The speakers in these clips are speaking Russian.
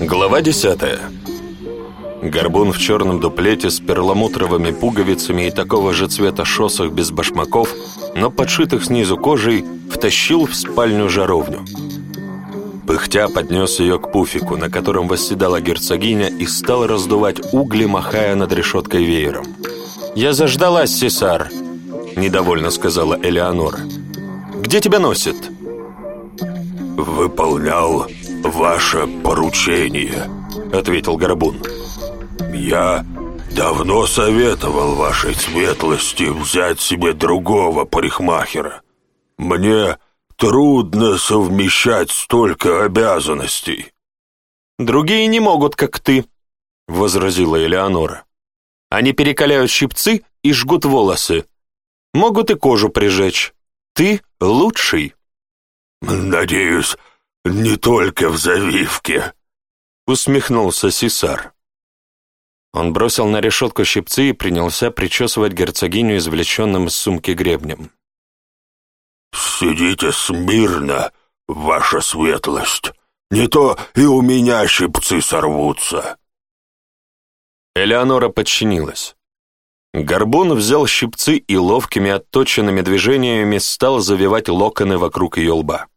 Глава 10. Горбун в черном дуплете с перламутровыми пуговицами и такого же цвета шосах без башмаков, но подшитых снизу кожей, втащил в спальню жаровню. Пыхтя поднес ее к пуфику, на котором восседала герцогиня, и стал раздувать угли, махая над решеткой веером. «Я заждалась, Сесар!» — недовольно сказала Элеонора. «Где тебя носит?» «Выполнял «Ваше поручение», — ответил Горбун. «Я давно советовал вашей светлости взять себе другого парикмахера. Мне трудно совмещать столько обязанностей». «Другие не могут, как ты», — возразила Элеонора. «Они перекаляют щипцы и жгут волосы. Могут и кожу прижечь. Ты лучший». «Надеюсь, не только в завивке», — усмехнулся Сесар. Он бросил на решетку щипцы и принялся причесывать герцогиню извлеченным из сумки гребнем. «Сидите смирно, ваша светлость. Не то и у меня щипцы сорвутся». Элеонора подчинилась. Горбун взял щипцы и ловкими отточенными движениями стал завивать локоны вокруг ее лба.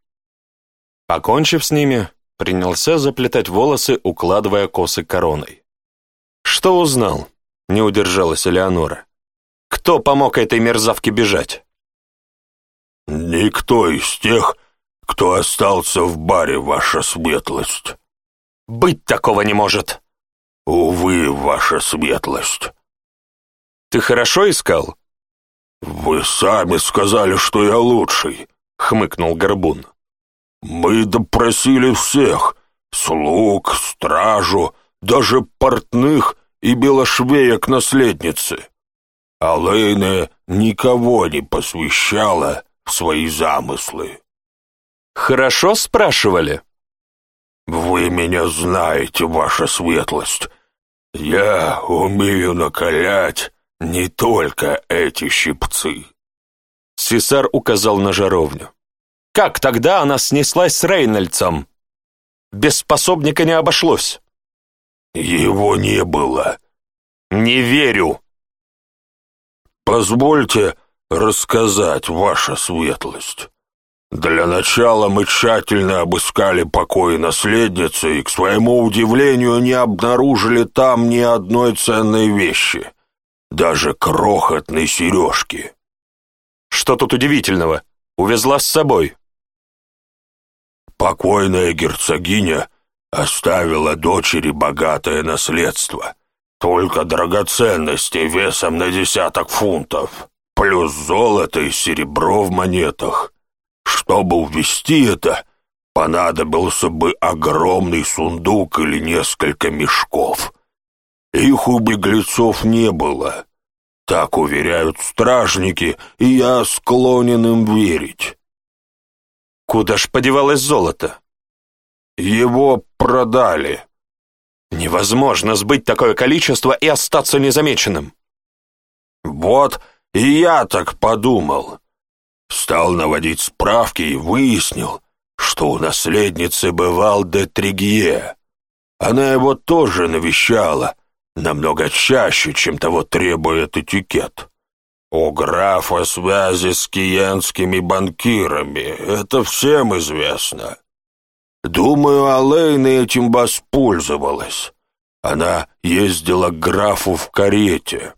Покончив с ними, принялся заплетать волосы, укладывая косы короной. «Что узнал?» — не удержалась Элеонора. «Кто помог этой мерзавке бежать?» «Никто из тех, кто остался в баре, ваша светлость». «Быть такого не может!» «Увы, ваша светлость». «Ты хорошо искал?» «Вы сами сказали, что я лучший», — хмыкнул Горбун. Мы допросили всех — слуг, стражу, даже портных и белошвеек наследницы. Алэйна никого не посвящала в свои замыслы. «Хорошо спрашивали?» «Вы меня знаете, ваша светлость. Я умею накалять не только эти щипцы». Сесар указал на жаровню. Как тогда она снеслась с Рейнольдсом? Без способника не обошлось. Его не было. Не верю. Позвольте рассказать, ваша светлость. Для начала мы тщательно обыскали покои наследницы и, к своему удивлению, не обнаружили там ни одной ценной вещи, даже крохотной сережки. Что тут удивительного? Увезла с собой. Покойная герцогиня оставила дочери богатое наследство. Только драгоценности весом на десяток фунтов, плюс золото и серебро в монетах. Чтобы увести это, понадобился бы огромный сундук или несколько мешков. Их у беглецов не было. Так уверяют стражники, и я склонен им верить. Куда ж подевалось золото? Его продали. Невозможно сбыть такое количество и остаться незамеченным. Вот и я так подумал. Стал наводить справки и выяснил, что у наследницы бывал де Тригье. Она его тоже навещала, намного чаще, чем того требует этикет. «У графа связи с киенскими банкирами, это всем известно. Думаю, Алэйна этим воспользовалась. Она ездила к графу в карете.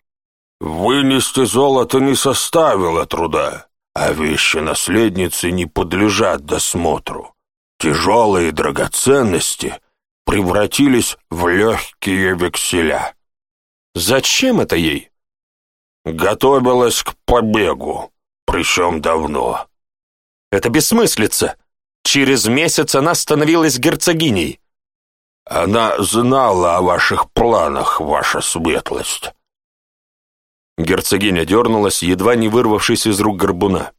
Вынести золото не составило труда, а вещи наследницы не подлежат досмотру. Тяжелые драгоценности превратились в легкие векселя». «Зачем это ей?» Готовилась к побегу, причем давно. Это бессмыслица. Через месяц она становилась герцогиней. Она знала о ваших планах, ваша светлость. Герцогиня дернулась, едва не вырвавшись из рук горбуна.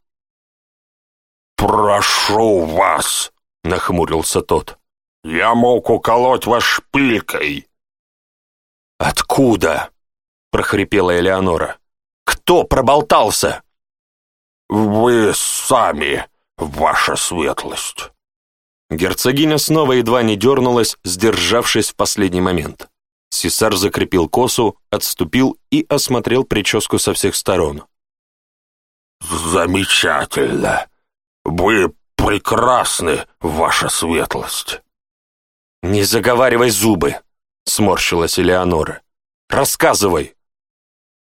«Прошу вас!» — нахмурился тот. «Я мог уколоть вас шпилькой!» «Откуда?» — прохрипела Элеонора. Кто проболтался?» «Вы сами, ваша светлость». Герцогиня снова едва не дернулась, сдержавшись в последний момент. Сесар закрепил косу, отступил и осмотрел прическу со всех сторон. «Замечательно! Вы прекрасны, ваша светлость!» «Не заговаривай зубы!» — сморщилась Элеонора. «Рассказывай!»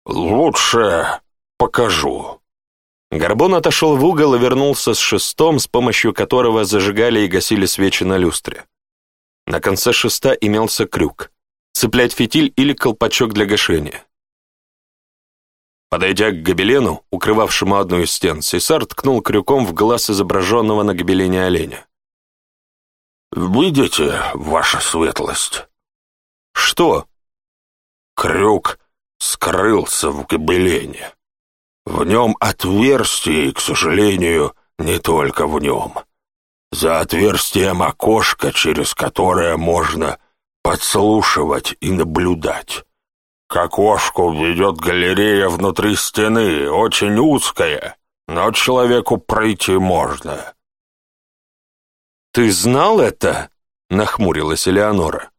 «Лучше покажу». Горбон отошел в угол и вернулся с шестом, с помощью которого зажигали и гасили свечи на люстре. На конце шеста имелся крюк. Цеплять фитиль или колпачок для гашения. Подойдя к гобелену, укрывавшему одну из стен, Сесар ткнул крюком в глаз изображенного на гобелене оленя. Видите, ваша светлость». «Что?» «Крюк скрылся в гобелене. В нем отверстие, и, к сожалению, не только в нем. За отверстием окошко, через которое можно подслушивать и наблюдать. К окошку ведет галерея внутри стены, очень узкая, но человеку пройти можно. «Ты знал это?» — нахмурилась Элеонора.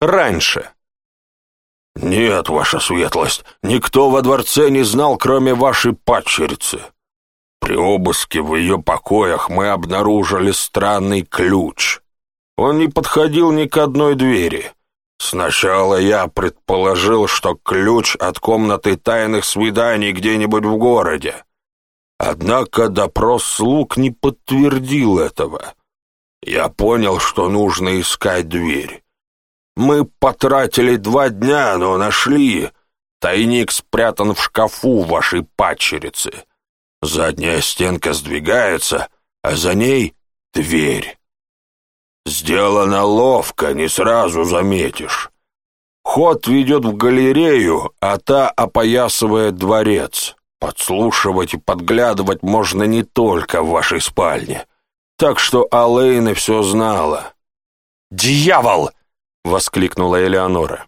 «Раньше». «Нет, ваша светлость, никто во дворце не знал, кроме вашей падчерицы. При обыске в ее покоях мы обнаружили странный ключ. Он не подходил ни к одной двери». Сначала я предположил, что ключ от комнаты тайных свиданий где-нибудь в городе. Однако допрос слуг не подтвердил этого. Я понял, что нужно искать дверь. Мы потратили два дня, но нашли. Тайник спрятан в шкафу вашей пачерицы. Задняя стенка сдвигается, а за ней дверь. Сделано ловко, не сразу заметишь. Ход ведет в галерею, а та опоясывает дворец. Подслушивать и подглядывать можно не только в вашей спальне. Так что Алэйна все знала. «Дьявол!» воскликнула Элеонора.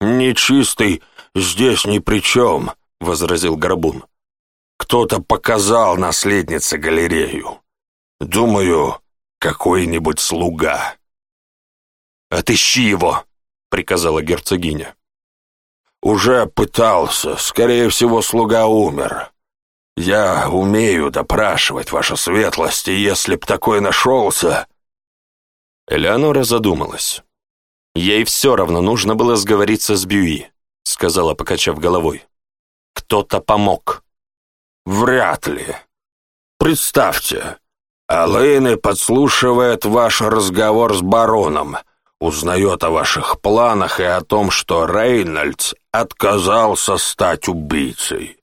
«Нечистый здесь ни при чем», — возразил Горбун. «Кто-то показал наследнице галерею. Думаю, какой-нибудь слуга». «Отыщи его!» — приказала герцогиня. «Уже пытался. Скорее всего, слуга умер. Я умею допрашивать, ваша светлость, и если б такой нашелся...» Элеонора задумалась. Ей все равно нужно было сговориться с Бьюи, сказала, покачав головой. Кто-то помог. Вряд ли. Представьте, Алэйны подслушивает ваш разговор с бароном, узнает о ваших планах и о том, что Рейнольдс отказался стать убийцей.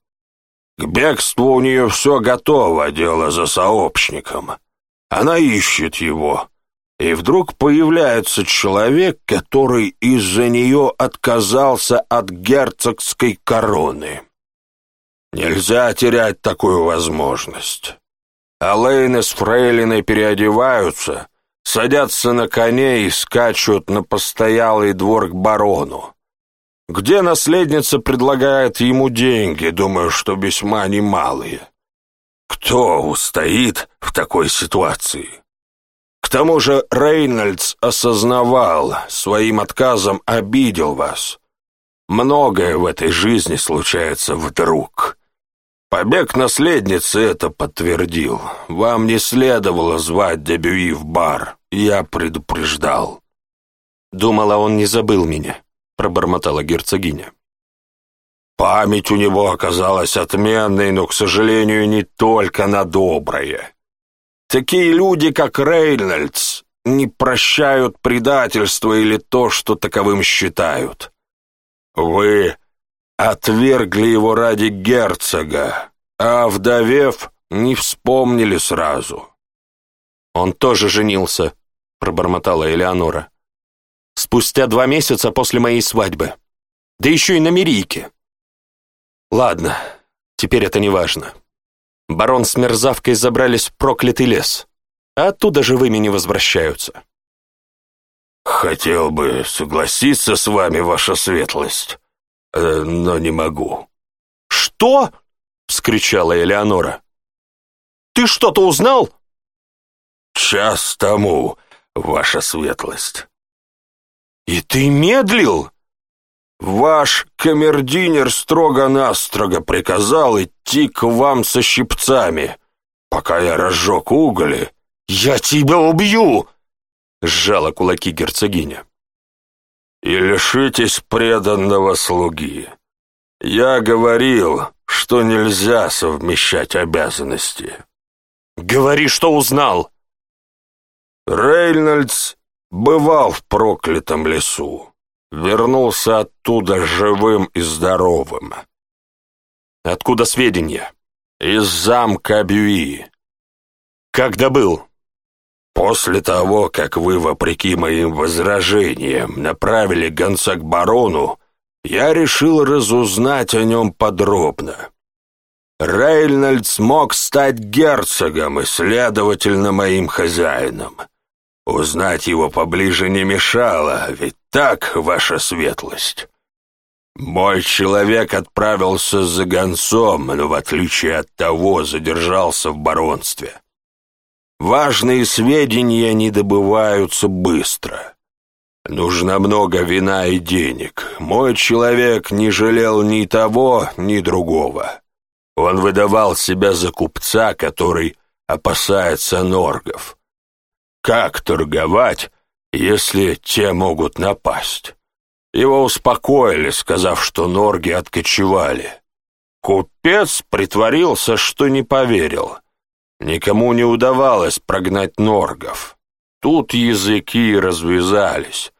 К бегству у нее все готово, дело за сообщником. Она ищет его, и вдруг появляется человек, который из-за нее отказался от герцогской короны. Нельзя терять такую возможность. Алэйны с фрейлиной переодеваются, садятся на коней и скачут на постоялый двор к барону, где наследница предлагает ему деньги, думаю, что весьма немалые. Кто устоит в такой ситуации? К тому же Рейнольдс осознавал, своим отказом обидел вас. Многое в этой жизни случается вдруг. Побег наследницы это подтвердил. Вам не следовало звать Дебюи в бар. Я предупреждал. Думала, он не забыл меня, пробормотала герцогиня. Память у него оказалась отменной, но, к сожалению, не только на доброе. Такие люди, как Рейнольдс, не прощают предательство или то, что таковым считают. Вы отвергли его ради герцога, а вдовев не вспомнили сразу. Он тоже женился, пробормотала Элеонора. Спустя два месяца после моей свадьбы. Да еще и на Мерийке. Ладно, теперь это не важно. Барон с мерзавкой забрались в проклятый лес, а оттуда живыми не возвращаются. «Хотел бы согласиться с вами, ваша светлость, э, но не могу». «Что?» — вскричала Элеонора. «Ты что-то узнал?» «Час тому, ваша светлость». «И ты медлил?» Ваш камердинер строго-настрого приказал идти к вам со щипцами. Пока я разжег угли, я тебя убью!» Сжала кулаки герцогиня. «И лишитесь преданного слуги. Я говорил, что нельзя совмещать обязанности». «Говори, что узнал!» Рейнольдс бывал в проклятом лесу вернулся оттуда живым и здоровым. Откуда сведения? Из замка Бьюи. Как добыл? После того, как вы, вопреки моим возражениям, направили гонца к барону, я решил разузнать о нем подробно. Рейнольд смог стать герцогом и, следовательно, моим хозяином. Узнать его поближе не мешало, ведь так, ваша светлость. Мой человек отправился за гонцом, но в отличие от того задержался в баронстве. Важные сведения не добываются быстро. Нужно много вина и денег. Мой человек не жалел ни того, ни другого. Он выдавал себя за купца, который опасается норгов. Как торговать, если те могут напасть. Его успокоили, сказав, что норги откочевали. Купец притворился, что не поверил. Никому не удавалось прогнать норгов. Тут языки развязались.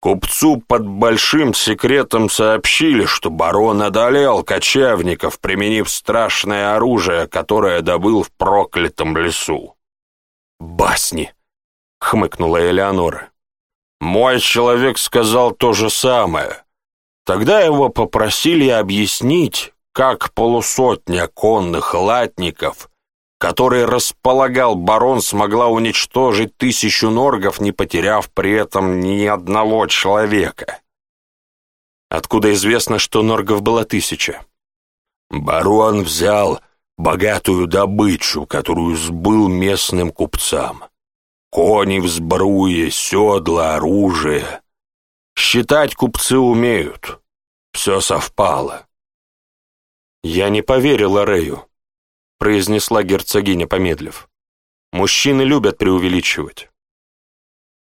Купцу под большим секретом сообщили, что барон одолел кочевников, применив страшное оружие, которое добыл в проклятом лесу. «Басни!» хмыкнула Элеонора. «Мой человек сказал то же самое. Тогда его попросили объяснить, как полусотня конных латников, который располагал барон, смогла уничтожить тысячу норгов, не потеряв при этом ни одного человека. Откуда известно, что норгов было тысяча? Барон взял богатую добычу, которую сбыл местным купцам. Кони взбруе сбруе, седла, оружие. Считать купцы умеют. Все совпало. «Я не поверила Рэю», — произнесла герцогиня, помедлив. «Мужчины любят преувеличивать».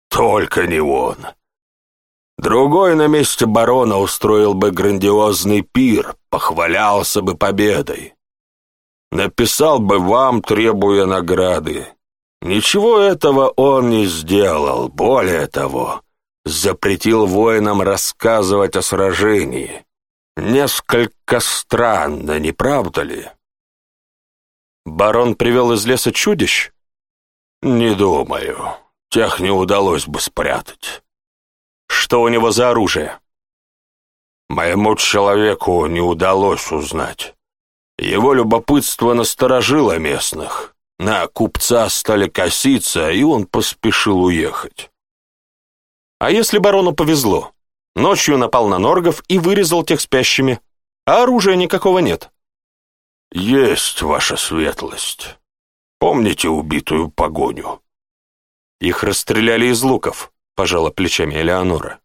«Только не он», Другой на месте барона устроил бы грандиозный пир, похвалялся бы победой. Написал бы вам, требуя награды. Ничего этого он не сделал, более того, запретил воинам рассказывать о сражении. Несколько странно, не правда ли? Барон привел из леса чудищ? Не думаю, тех не удалось бы спрятать. Что у него за оружие? Моему человеку не удалось узнать. Его любопытство насторожило местных. На купца стали коситься, и он поспешил уехать. А если барону повезло? Ночью напал на норгов и вырезал тех спящими, а оружия никакого нет. «Есть ваша светлость. Помните убитую погоню?» «Их расстреляли из луков», — пожала плечами Элеонора.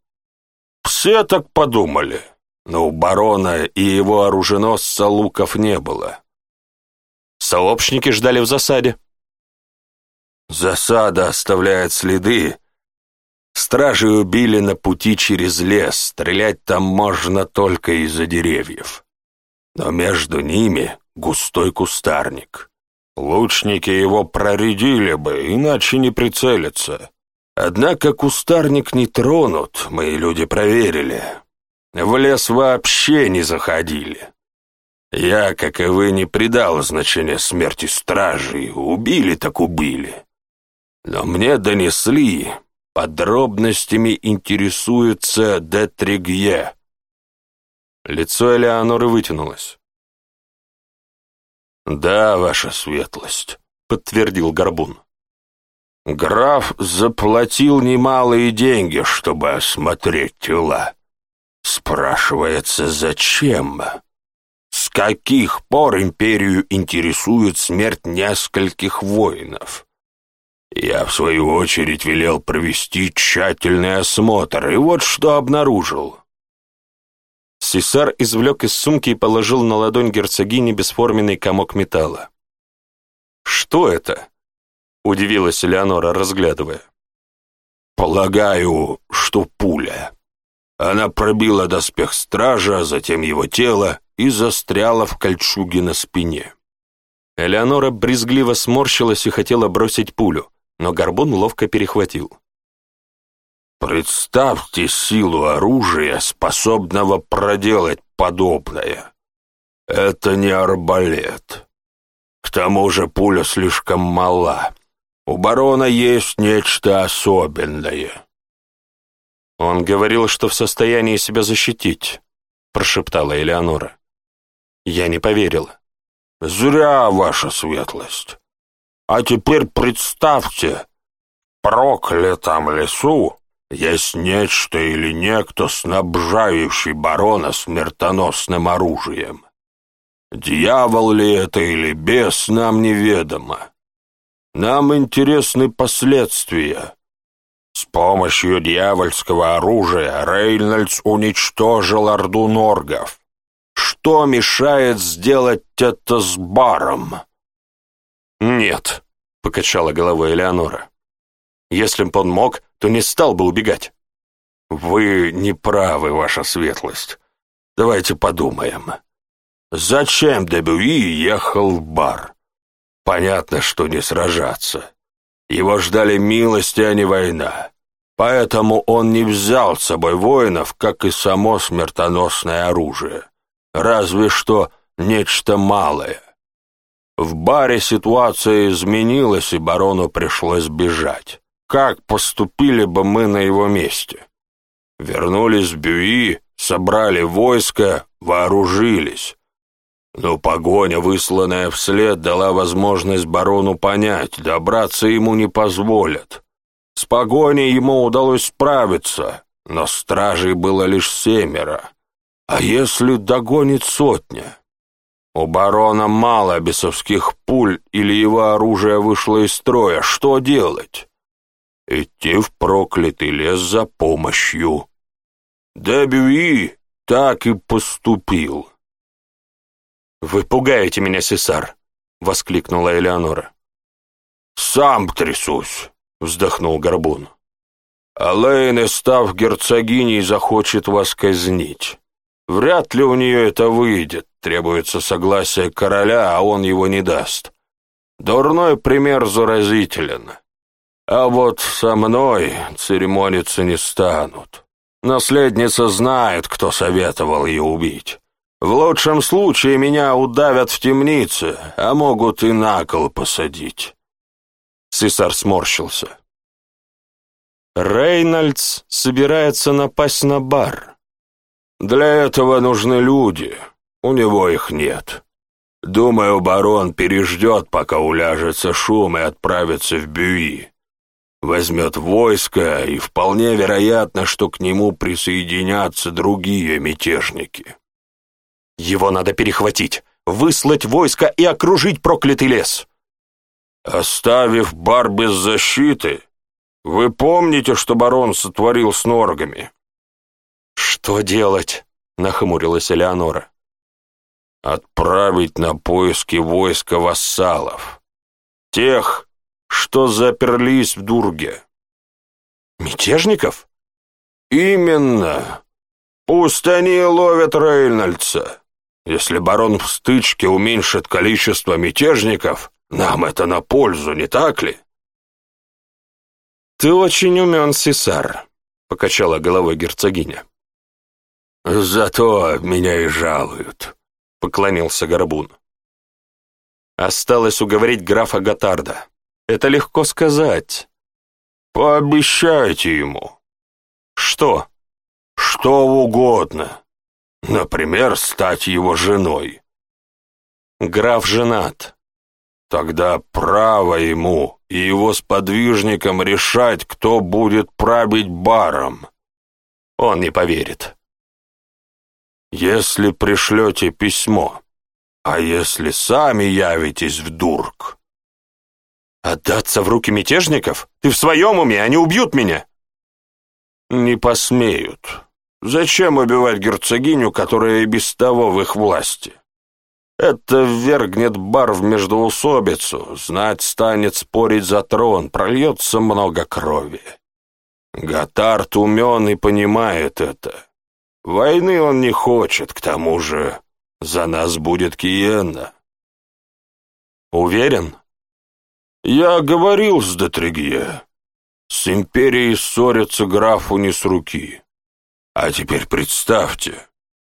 «Все так подумали, но у барона и его оруженосца луков не было. Сообщники ждали в засаде. Засада оставляет следы. Стражи убили на пути через лес, стрелять там можно только из-за деревьев. Но между ними густой кустарник. Лучники его проредили бы, иначе не прицелятся. Однако кустарник не тронут, мои люди проверили. В лес вообще не заходили. Я, как и вы, не придал значения смерти стражей, убили так убили. Но мне донесли, подробностями интересуется Детригье. Лицо Элеоноры вытянулось. «Да, ваша светлость», — подтвердил Горбун. «Граф заплатил немалые деньги, чтобы осмотреть тела. Спрашивается, зачем?» каких пор империю интересует смерть нескольких воинов. Я, в свою очередь, велел провести тщательный осмотр, и вот что обнаружил. Сесар извлек из сумки и положил на ладонь герцогини бесформенный комок металла. «Что это?» — удивилась Элеонора, разглядывая. «Полагаю, что пуля», она пробила доспех стража, а затем его тело и застряла в кольчуге на спине. Элеонора брезгливо сморщилась и хотела бросить пулю, но Горбун ловко перехватил. «Представьте силу оружия, способного проделать подобное. Это не арбалет. К тому же пуля слишком мала. У барона есть нечто особенное. «Он говорил, что в состоянии себя защитить», — прошептала Элеонора. Я не поверила. «Зря, ваша светлость. А теперь представьте, в проклятом лесу есть нечто или некто, снабжающий барона смертоносным оружием. Дьявол ли это или бес, нам неведомо. Нам интересны последствия, с помощью дьявольского оружия Рейнольдс уничтожил орду норгов. Что мешает сделать это с баром? «Нет», — покачала головой Элеонора. «Если бы он мог, то не стал бы убегать». «Вы не правы, ваша светлость. Давайте подумаем. Зачем Дебюи ехал в бар? Понятно, что не сражаться. Его ждали милости, а не война. Поэтому он не взял с собой воинов, как и само смертоносное оружие. Разве что нечто малое. В баре ситуация изменилась, и барону пришлось бежать. Как поступили бы мы на его месте? Вернулись в Бюи, собрали войско, вооружились. Но погоня, высланная вслед, дала возможность барону понять, добраться ему не позволят. С погоней ему удалось справиться, но стражей было лишь семеро. А если догонит сотня? У барона мало бесовских пуль или его оружие вышло из строя. Что делать? Идти в проклятый лес за помощью. Дебюи так и поступил. «Вы пугаете меня, Сесар!» — воскликнула Элеонора. «Сам трясусь!» — вздохнул Горбун. «Алэйне, став герцогиней, захочет вас казнить. Вряд ли у нее это выйдет, требуется согласие короля, а он его не даст. Дурной пример заразителен. А вот со мной церемониться не станут. Наследница знает, кто советовал ее убить. В лучшем случае меня удавят в темнице, а могут и на кол посадить. Сысар сморщился. Рейнольдс собирается напасть на бар. Для этого нужны люди, у него их нет. Думаю, барон переждет, пока уляжется шум и отправится в Бюи. Возьмет войско, и вполне вероятно, что к нему присоединятся другие мятежники. Его надо перехватить, выслать войско и окружить проклятый лес. Оставив бар без защиты, вы помните, что барон сотворил с норгами? Что делать? Нахмурилась Элеонора. Отправить на поиски войска вассалов. Тех, что заперлись в Дурге. Мятежников? Именно. Пусть они ловят Рейнольдса. Если барон в стычке уменьшит количество мятежников, нам это на пользу, не так ли? «Ты очень умен, Сесар», — покачала головой герцогиня. «Зато меня и жалуют», — поклонился Горбун. Осталось уговорить графа Готарда. Это легко сказать. Пообещайте ему. Что? Что угодно. Например, стать его женой. Граф женат. Тогда право ему и его сподвижникам решать, кто будет править баром. Он не поверит. Если пришлете письмо, а если сами явитесь в Дурк? Отдаться в руки мятежников? Ты в своем уме, они убьют меня. Не посмеют. Зачем убивать герцогиню, которая и без того в их власти? Это ввергнет бар в междоусобицу, знать станет спорить за трон, прольется много крови. Готард умен и понимает это. Войны он не хочет, к тому же за нас будет Киена. Уверен? Я говорил с Дотригье. С империей ссорятся графу не с руки. А теперь представьте,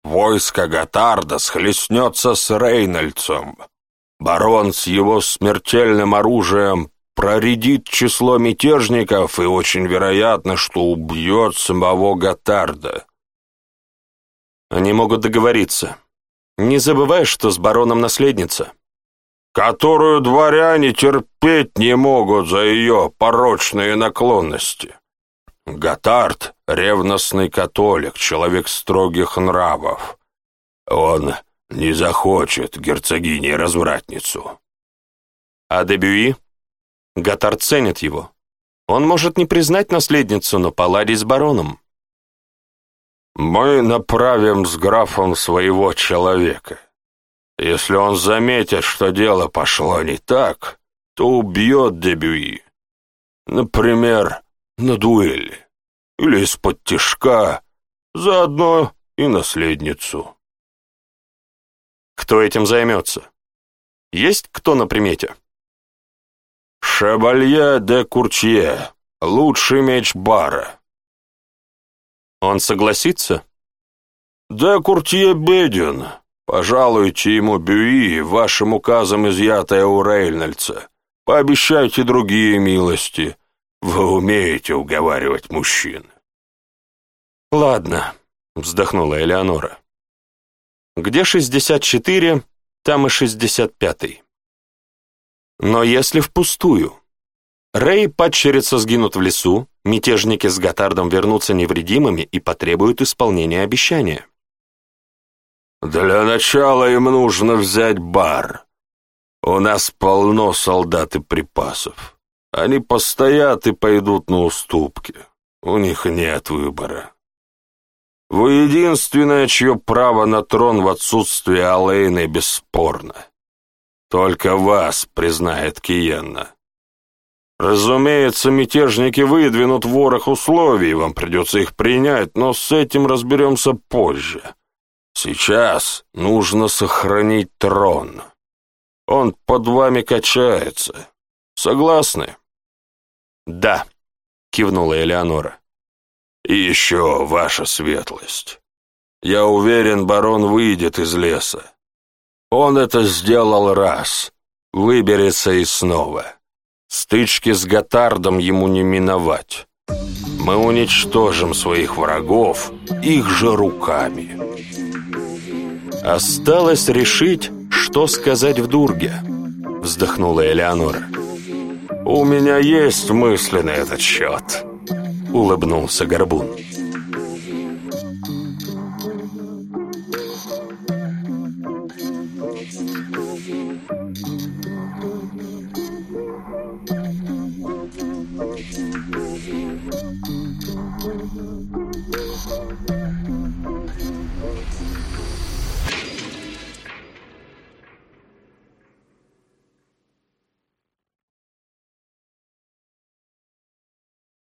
войско Готарда схлестнется с Рейнольдсом. Барон с его смертельным оружием проредит число мятежников и очень вероятно, что убьет самого Готарда. Они могут договориться. Не забывай, что с бароном наследница. Которую дворяне терпеть не могут за ее порочные наклонности. Готард — ревностный католик, человек строгих нравов. Он не захочет герцогиней-развратницу. А Дебюи? Готард ценит его. Он может не признать наследницу, но поладить с бароном. «Мы направим с графом своего человека. Если он заметит, что дело пошло не так, то убьет Дебюи. Например, на дуэли. Или из-под тишка, заодно и наследницу. Кто этим займется? Есть кто на примете? Шабалья де Курчье, лучший меч бара. Он согласится? Де Куртье беден. Пожалуйте ему Бюи, вашим указом изъятое у Рейнольдса. Пообещайте другие милости. Вы умеете уговаривать мужчин. Ладно, вздохнула Элеонора. Где 64, там и 65. Но если впустую? Рэй и сгинут в лесу, мятежники с Готардом вернутся невредимыми и потребуют исполнения обещания. «Для начала им нужно взять бар. У нас полно солдат и припасов. Они постоят и пойдут на уступки. У них нет выбора. Вы единственное, чье право на трон в отсутствии Алэйны бесспорно. Только вас признает Киенна. Разумеется, мятежники выдвинут ворох условий, вам придется их принять, но с этим разберемся позже. Сейчас нужно сохранить трон. Он под вами качается. Согласны? «Да», — кивнула Элеонора. «И еще, ваша светлость, я уверен, барон выйдет из леса. Он это сделал раз, выберется и снова. Стычки с Готардом ему не миновать. Мы уничтожим своих врагов их же руками». «Осталось решить, что сказать в Дурге», — вздохнула Элеонора. «Элеонора». «У меня есть мысли на этот счет», — улыбнулся Горбун.